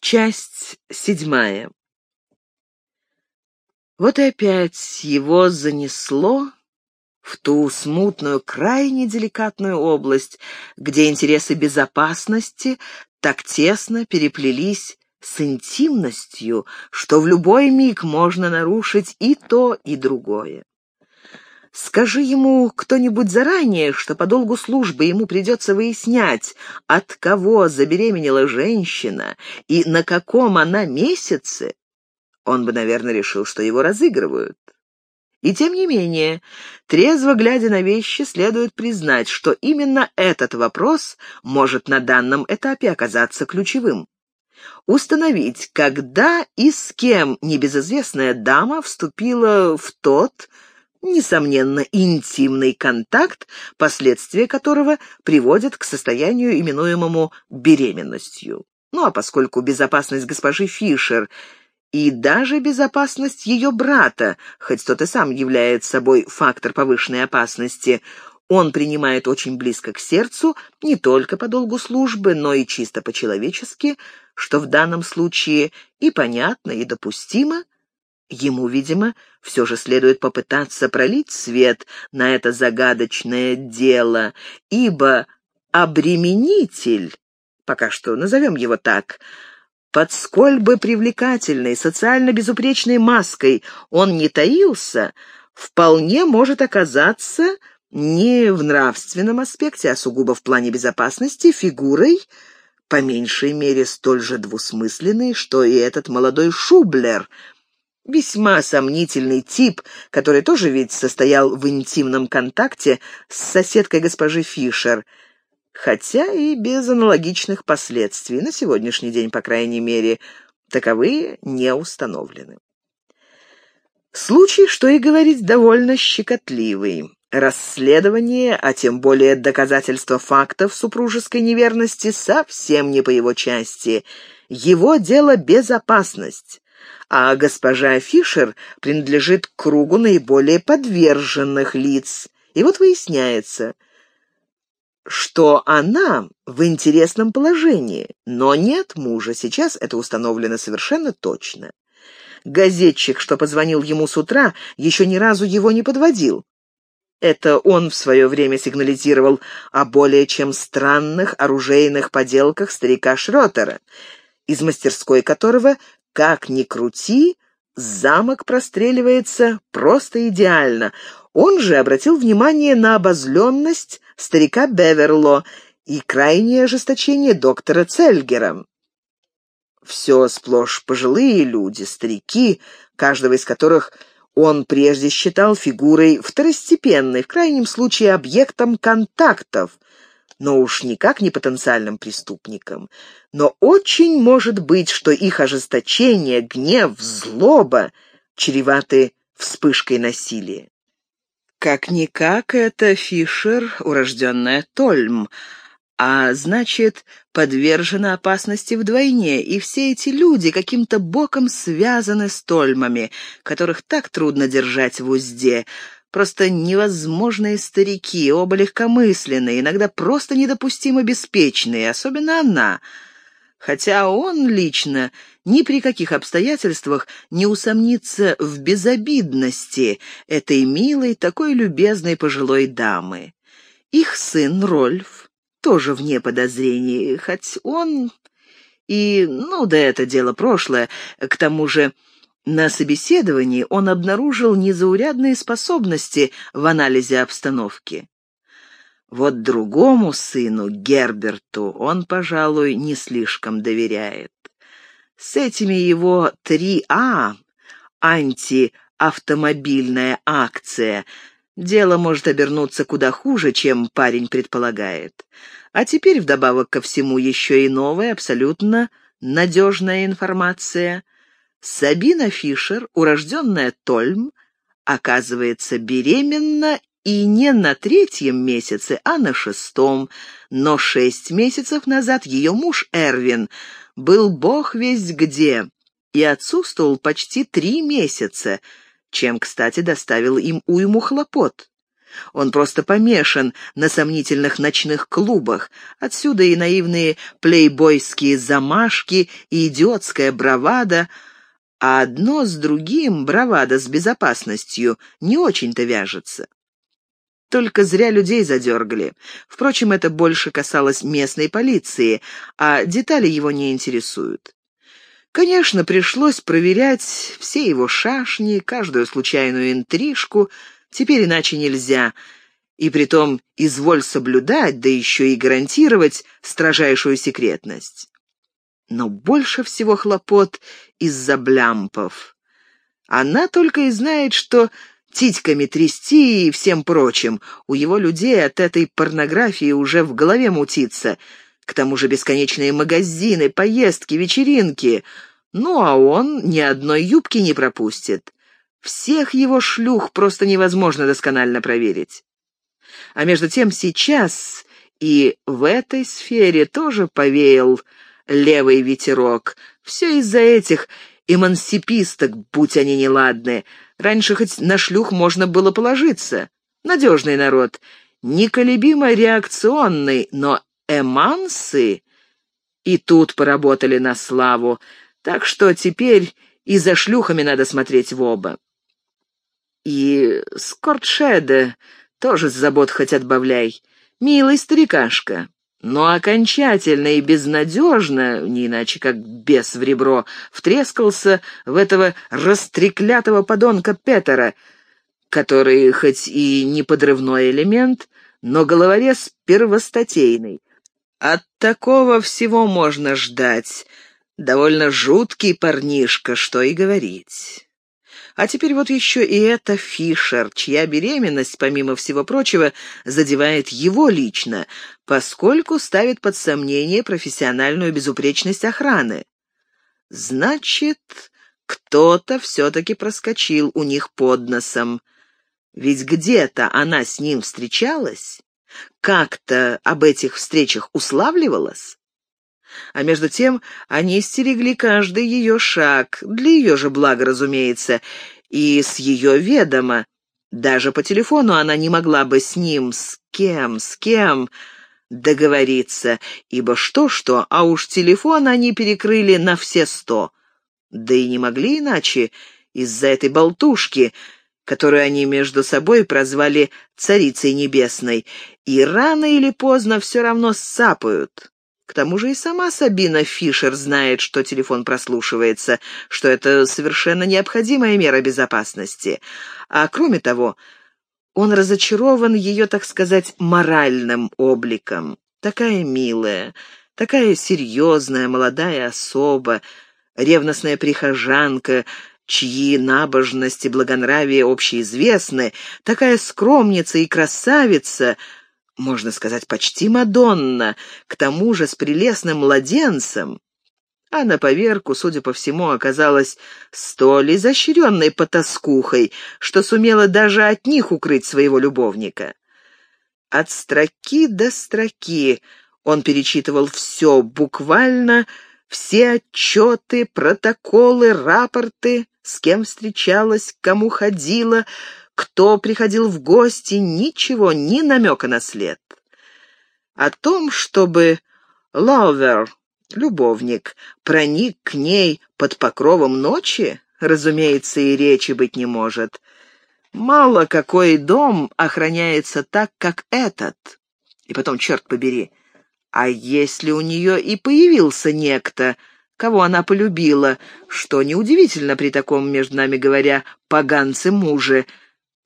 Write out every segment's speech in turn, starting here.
Часть седьмая. Вот и опять его занесло в ту смутную, крайне деликатную область, где интересы безопасности так тесно переплелись с интимностью, что в любой миг можно нарушить и то, и другое. Скажи ему кто-нибудь заранее, что по долгу службы ему придется выяснять, от кого забеременела женщина и на каком она месяце, он бы, наверное, решил, что его разыгрывают. И тем не менее, трезво глядя на вещи, следует признать, что именно этот вопрос может на данном этапе оказаться ключевым. Установить, когда и с кем небезызвестная дама вступила в тот, несомненно, интимный контакт, последствия которого приводят к состоянию, именуемому беременностью. Ну а поскольку безопасность госпожи Фишер и даже безопасность ее брата, хоть тот и сам является собой фактор повышенной опасности, он принимает очень близко к сердцу не только по долгу службы, но и чисто по-человечески, что в данном случае и понятно, и допустимо – Ему, видимо, все же следует попытаться пролить свет на это загадочное дело, ибо обременитель, пока что назовем его так, под сколь бы привлекательной, социально безупречной маской он не таился, вполне может оказаться не в нравственном аспекте, а сугубо в плане безопасности фигурой, по меньшей мере столь же двусмысленной, что и этот молодой Шублер — Весьма сомнительный тип, который тоже ведь состоял в интимном контакте с соседкой госпожи Фишер, хотя и без аналогичных последствий, на сегодняшний день, по крайней мере, таковые не установлены. Случай, что и говорить, довольно щекотливый. Расследование, а тем более доказательство фактов супружеской неверности совсем не по его части. Его дело — безопасность а госпожа Фишер принадлежит к кругу наиболее подверженных лиц. И вот выясняется, что она в интересном положении, но нет мужа. Сейчас это установлено совершенно точно. Газетчик, что позвонил ему с утра, еще ни разу его не подводил. Это он в свое время сигнализировал о более чем странных оружейных поделках старика Шротера, из мастерской которого как ни крути, замок простреливается просто идеально. Он же обратил внимание на обозленность старика Беверло и крайнее ожесточение доктора Цельгера. Все сплошь пожилые люди, старики, каждого из которых он прежде считал фигурой второстепенной, в крайнем случае объектом контактов, но уж никак не потенциальным преступникам. Но очень может быть, что их ожесточение, гнев, злоба чреваты вспышкой насилия. Как-никак это Фишер, урожденная Тольм, а значит, подвержена опасности вдвойне, и все эти люди каким-то боком связаны с Тольмами, которых так трудно держать в узде, Просто невозможные старики, оба легкомысленные, иногда просто недопустимо беспечные, особенно она. Хотя он лично ни при каких обстоятельствах не усомнится в безобидности этой милой, такой любезной пожилой дамы. Их сын Рольф тоже вне подозрений, хоть он и, ну да это дело прошлое, к тому же на собеседовании он обнаружил незаурядные способности в анализе обстановки. Вот другому сыну, Герберту, он, пожалуй, не слишком доверяет. С этими его 3А, антиавтомобильная акция, дело может обернуться куда хуже, чем парень предполагает. А теперь вдобавок ко всему еще и новая, абсолютно надежная информация — Сабина Фишер, урожденная Тольм, оказывается беременна и не на третьем месяце, а на шестом, но шесть месяцев назад ее муж Эрвин был бог весть где и отсутствовал почти три месяца, чем, кстати, доставил им уйму хлопот. Он просто помешан на сомнительных ночных клубах. Отсюда и наивные плейбойские замашки, и идиотская бравада. А одно с другим, бравада с безопасностью, не очень-то вяжется. Только зря людей задергали. Впрочем, это больше касалось местной полиции, а детали его не интересуют. Конечно, пришлось проверять все его шашни, каждую случайную интрижку, теперь иначе нельзя, и притом изволь соблюдать, да еще и гарантировать строжайшую секретность. Но больше всего хлопот из-за блямпов. Она только и знает, что титьками трясти и всем прочим. У его людей от этой порнографии уже в голове мутится. К тому же бесконечные магазины, поездки, вечеринки. Ну, а он ни одной юбки не пропустит. Всех его шлюх просто невозможно досконально проверить. А между тем сейчас и в этой сфере тоже повеял левый ветерок. Все из-за этих эмансиписток, будь они неладны. Раньше хоть на шлюх можно было положиться. Надежный народ, неколебимо реакционный, но эмансы и тут поработали на славу, так что теперь и за шлюхами надо смотреть в оба. И Скортшеде тоже с забот хоть отбавляй. Милый старикашка. Но окончательно и безнадежно, не иначе как бес в ребро, втрескался в этого растреклятого подонка Петера, который хоть и не подрывной элемент, но головорез первостатейный. От такого всего можно ждать. Довольно жуткий парнишка, что и говорить. А теперь вот еще и эта Фишер, чья беременность, помимо всего прочего, задевает его лично, поскольку ставит под сомнение профессиональную безупречность охраны. Значит, кто-то все-таки проскочил у них под носом. Ведь где-то она с ним встречалась, как-то об этих встречах уславливалась. А между тем они стерегли каждый ее шаг, для ее же блага, разумеется, и с ее ведома. Даже по телефону она не могла бы с ним, с кем, с кем договориться, ибо что-что, а уж телефон они перекрыли на все сто. Да и не могли иначе из-за этой болтушки, которую они между собой прозвали «Царицей Небесной», и рано или поздно все равно сцапают. К тому же и сама Сабина Фишер знает, что телефон прослушивается, что это совершенно необходимая мера безопасности. А кроме того, он разочарован ее, так сказать, моральным обликом. Такая милая, такая серьезная молодая особа, ревностная прихожанка, чьи набожность и благонравие общеизвестны, такая скромница и красавица — можно сказать, почти Мадонна, к тому же с прелестным младенцем. А на поверку, судя по всему, оказалась столь изощренной потаскухой, что сумела даже от них укрыть своего любовника. От строки до строки он перечитывал все, буквально все отчеты, протоколы, рапорты, с кем встречалась, кому ходила, кто приходил в гости, ничего, ни намека на след. О том, чтобы Ловер, любовник, проник к ней под покровом ночи, разумеется, и речи быть не может. Мало какой дом охраняется так, как этот. И потом, черт побери, а если у нее и появился некто, кого она полюбила, что неудивительно при таком, между нами говоря, поганце муже,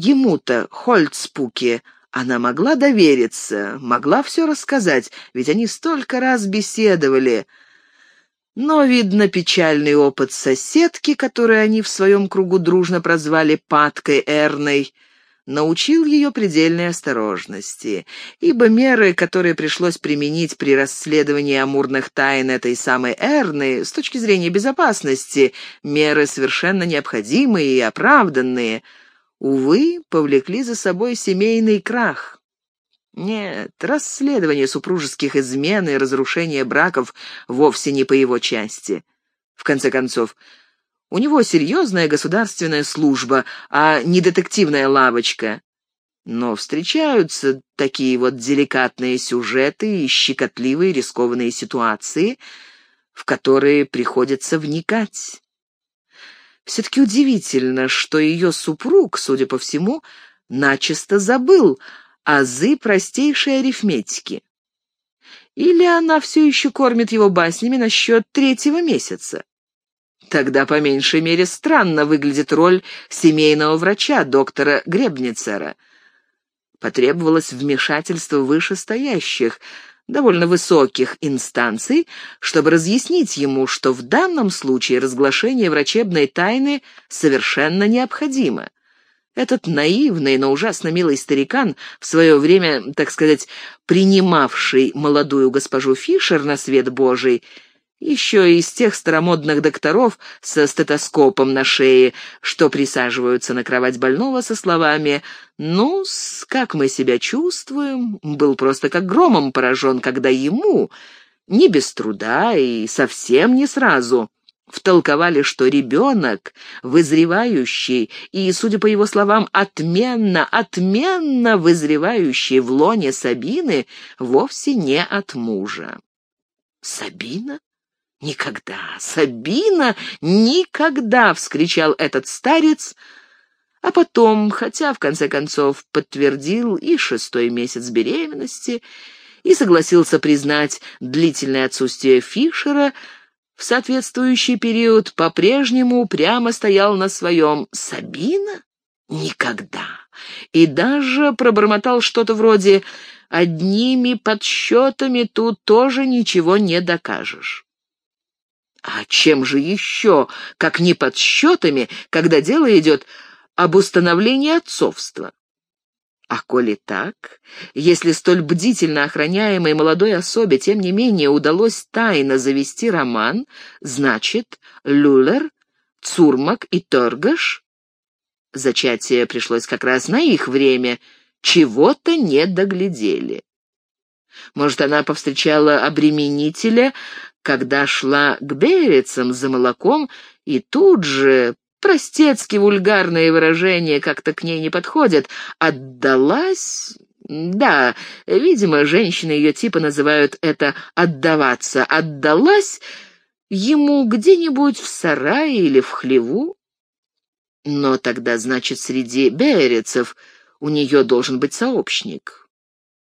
Ему-то, Хольцпуке, она могла довериться, могла все рассказать, ведь они столько раз беседовали. Но, видно, печальный опыт соседки, которую они в своем кругу дружно прозвали Паткой Эрной, научил ее предельной осторожности, ибо меры, которые пришлось применить при расследовании амурных тайн этой самой Эрны, с точки зрения безопасности, меры совершенно необходимые и оправданные — увы, повлекли за собой семейный крах. Нет, расследование супружеских измен и разрушение браков вовсе не по его части. В конце концов, у него серьезная государственная служба, а не детективная лавочка. Но встречаются такие вот деликатные сюжеты и щекотливые рискованные ситуации, в которые приходится вникать. Все-таки удивительно, что ее супруг, судя по всему, начисто забыл азы простейшей арифметики. Или она все еще кормит его баснями насчет третьего месяца? Тогда, по меньшей мере, странно выглядит роль семейного врача, доктора Гребницера — Потребовалось вмешательство вышестоящих, довольно высоких инстанций, чтобы разъяснить ему, что в данном случае разглашение врачебной тайны совершенно необходимо. Этот наивный, но ужасно милый старикан, в свое время, так сказать, принимавший молодую госпожу Фишер на свет Божий, еще из тех старомодных докторов со стетоскопом на шее, что присаживаются на кровать больного со словами ну как мы себя чувствуем?» был просто как громом поражен, когда ему, не без труда и совсем не сразу, втолковали, что ребенок, вызревающий и, судя по его словам, отменно, отменно вызревающий в лоне Сабины, вовсе не от мужа. «Сабина?» «Никогда! Сабина! Никогда!» — вскричал этот старец, а потом, хотя в конце концов подтвердил и шестой месяц беременности, и согласился признать длительное отсутствие Фишера, в соответствующий период по-прежнему прямо стоял на своем «Сабина? Никогда!» и даже пробормотал что-то вроде «одними подсчетами тут тоже ничего не докажешь». А чем же еще, как не подсчетами, когда дело идет об установлении отцовства? А коли так, если столь бдительно охраняемой молодой особе, тем не менее, удалось тайно завести роман, значит, Люлер, Цурмак и Торгаш... Зачатие пришлось как раз на их время, чего-то не доглядели. Может, она повстречала обременителя, когда шла к Берецам за молоком, и тут же, простецки вульгарные выражения как-то к ней не подходят, отдалась... Да, видимо, женщины ее типа называют это «отдаваться». Отдалась ему где-нибудь в сарае или в хлеву. Но тогда, значит, среди берецев у нее должен быть сообщник.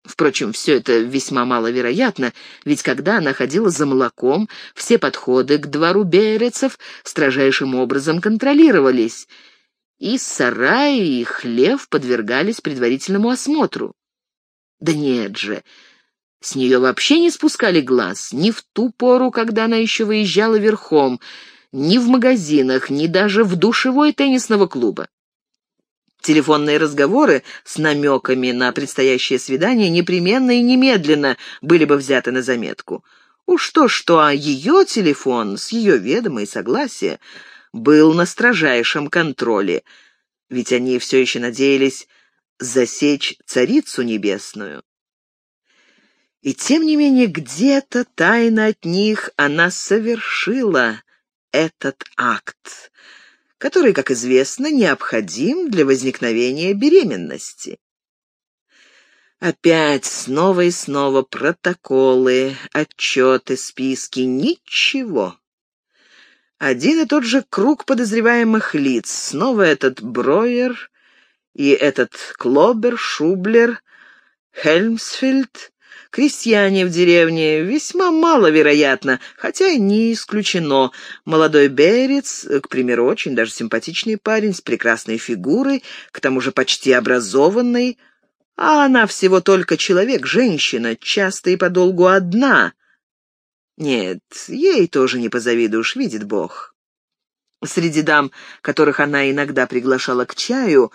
Впрочем, все это весьма маловероятно, ведь когда она ходила за молоком, все подходы к двору берецов строжайшим образом контролировались, и сараи, и хлев подвергались предварительному осмотру. Да нет же, с нее вообще не спускали глаз, ни в ту пору, когда она еще выезжала верхом, ни в магазинах, ни даже в душевой теннисного клуба. Телефонные разговоры с намеками на предстоящее свидание непременно и немедленно были бы взяты на заметку. Уж то-что, а ее телефон с ее ведома и согласия был на строжайшем контроле, ведь они все еще надеялись засечь царицу небесную. И тем не менее где-то тайно от них она совершила этот акт, который, как известно, необходим для возникновения беременности. Опять снова и снова протоколы, отчеты, списки, ничего. Один и тот же круг подозреваемых лиц, снова этот Броер и этот Клобер, Шублер, Хельмсфельд, Крестьяне в деревне весьма маловероятно, хотя и не исключено. Молодой Берец, к примеру, очень даже симпатичный парень с прекрасной фигурой, к тому же почти образованный, а она всего только человек, женщина, часто и подолгу одна. Нет, ей тоже не позавидуешь, видит Бог. Среди дам, которых она иногда приглашала к чаю,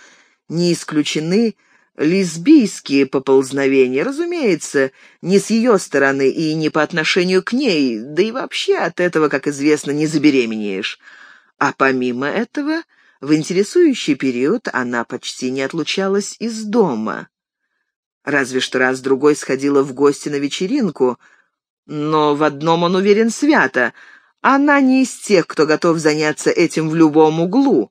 не исключены лесбийские поползновения, разумеется, не с ее стороны и не по отношению к ней, да и вообще от этого, как известно, не забеременеешь. А помимо этого, в интересующий период она почти не отлучалась из дома. Разве что раз-другой сходила в гости на вечеринку, но в одном он уверен свято — она не из тех, кто готов заняться этим в любом углу.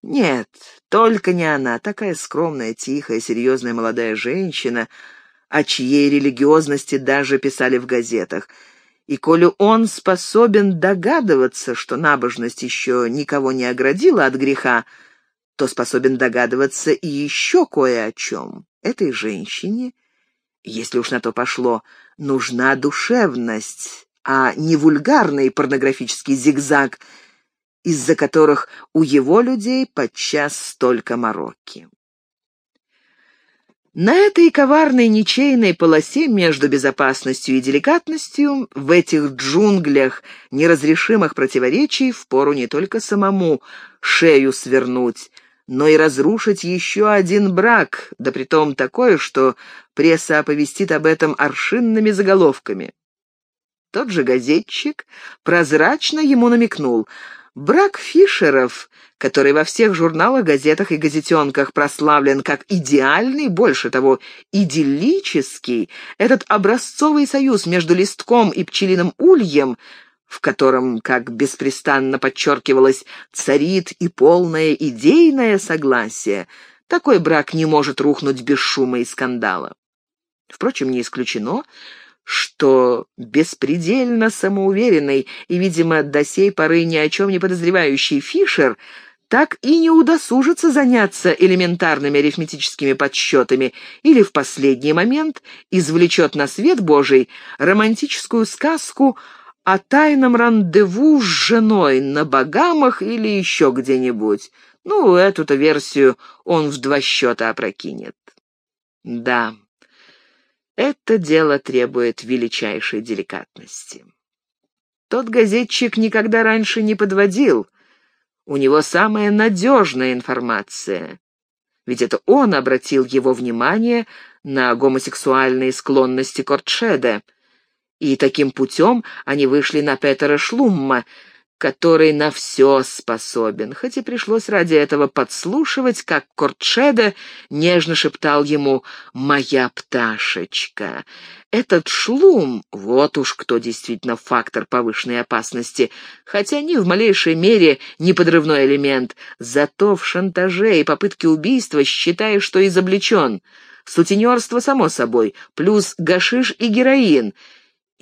Нет, только не она, такая скромная, тихая, серьезная молодая женщина, о чьей религиозности даже писали в газетах. И коли он способен догадываться, что набожность еще никого не оградила от греха, то способен догадываться и еще кое о чем. Этой женщине, если уж на то пошло, нужна душевность, а не вульгарный порнографический зигзаг — из-за которых у его людей подчас столько мороки. На этой коварной ничейной полосе между безопасностью и деликатностью, в этих джунглях неразрешимых противоречий, впору не только самому шею свернуть, но и разрушить еще один брак, да притом такое, что пресса оповестит об этом аршинными заголовками. Тот же газетчик прозрачно ему намекнул — Брак Фишеров, который во всех журналах, газетах и газетенках прославлен как идеальный, больше того, идиллический, этот образцовый союз между листком и пчелиным ульем, в котором, как беспрестанно подчеркивалось, царит и полное идейное согласие, такой брак не может рухнуть без шума и скандала. Впрочем, не исключено, что беспредельно самоуверенный и, видимо, до сей поры ни о чем не подозревающий Фишер так и не удосужится заняться элементарными арифметическими подсчетами или в последний момент извлечет на свет Божий романтическую сказку о тайном рандеву с женой на Багамах или еще где-нибудь. Ну, эту-то версию он в два счета опрокинет. Да, это дело требует величайшей деликатности. Тот газетчик никогда раньше не подводил. У него самая надежная информация. Ведь это он обратил его внимание на гомосексуальные склонности Кортшеда. И таким путем они вышли на Петера Шлумма, который на все способен, хоть и пришлось ради этого подслушивать, как Кортшеда нежно шептал ему «Моя пташечка». Этот шлум, вот уж кто действительно фактор повышенной опасности, хотя ни в малейшей мере не подрывной элемент, зато в шантаже и попытке убийства считая, что изобличен. Сутенерство, само собой, плюс гашиш и героин —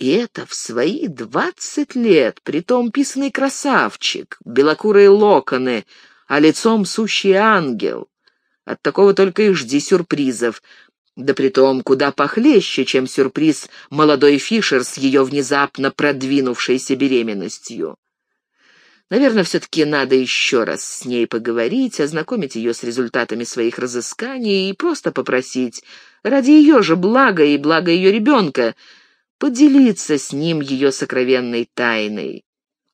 и это в свои двадцать лет, притом писанный красавчик, белокурые локоны, а лицом сущий ангел. От такого только и жди сюрпризов. Да притом куда похлеще, чем сюрприз молодой Фишер с ее внезапно продвинувшейся беременностью. Наверное, все-таки надо еще раз с ней поговорить, ознакомить ее с результатами своих разысканий и просто попросить, ради ее же блага и блага ее ребенка, поделиться с ним ее сокровенной тайной.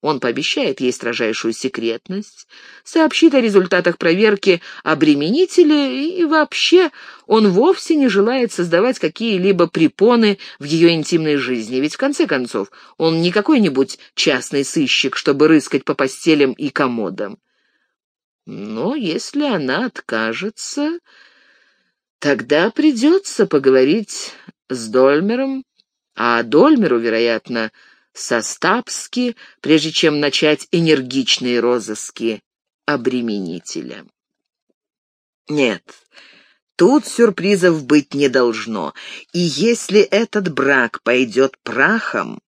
Он пообещает ей строжайшую секретность, сообщит о результатах проверки обременителя и вообще он вовсе не желает создавать какие-либо препоны в ее интимной жизни, ведь в конце концов он не какой-нибудь частный сыщик, чтобы рыскать по постелям и комодам. Но если она откажется, тогда придется поговорить с Дольмером а Дольмеру, вероятно, Состапски, прежде чем начать энергичные розыски обременителя. Нет, тут сюрпризов быть не должно, и если этот брак пойдет прахом,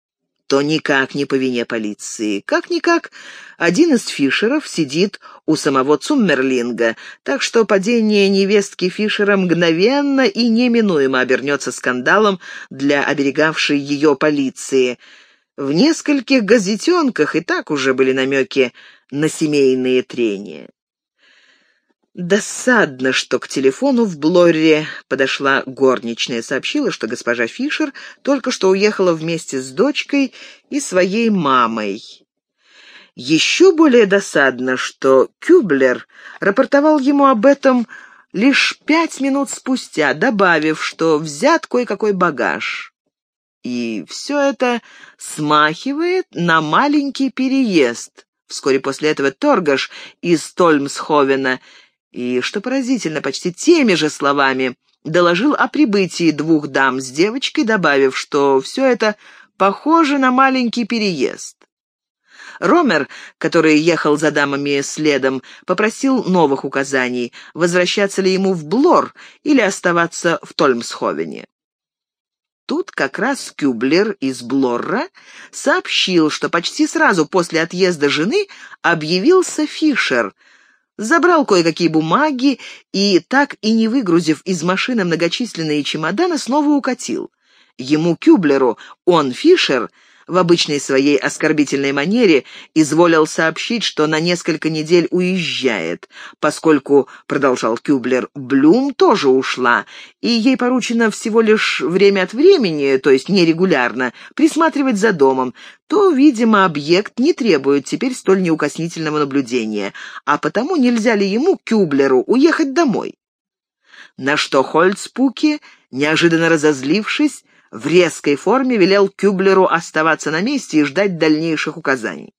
то никак не по вине полиции. Как-никак, один из Фишеров сидит у самого Цуммерлинга, так что падение невестки Фишера мгновенно и неминуемо обернется скандалом для оберегавшей ее полиции. В нескольких газетенках и так уже были намеки на семейные трения. Досадно, что к телефону в Блорре подошла горничная, сообщила, что госпожа Фишер только что уехала вместе с дочкой и своей мамой. Еще более досадно, что Кюблер рапортовал ему об этом лишь пять минут спустя, добавив, что взят кое-какой багаж. И все это смахивает на маленький переезд. Вскоре после этого Торгаш из Тольмсховена — и, что поразительно, почти теми же словами доложил о прибытии двух дам с девочкой, добавив, что все это похоже на маленький переезд. Ромер, который ехал за дамами следом, попросил новых указаний, возвращаться ли ему в Блор или оставаться в Тольмсховене. Тут как раз Кюблер из Блорра сообщил, что почти сразу после отъезда жены объявился Фишер, забрал кое-какие бумаги и, так и не выгрузив из машины многочисленные чемоданы, снова укатил. Ему, Кюблеру, он, Фишер, в обычной своей оскорбительной манере изволил сообщить, что на несколько недель уезжает, поскольку, продолжал Кюблер, Блюм тоже ушла, и ей поручено всего лишь время от времени, то есть нерегулярно, присматривать за домом, то, видимо, объект не требует теперь столь неукоснительного наблюдения, а потому нельзя ли ему, Кюблеру, уехать домой? На что Хольцпуки, неожиданно разозлившись, в резкой форме велел Кюблеру оставаться на месте и ждать дальнейших указаний.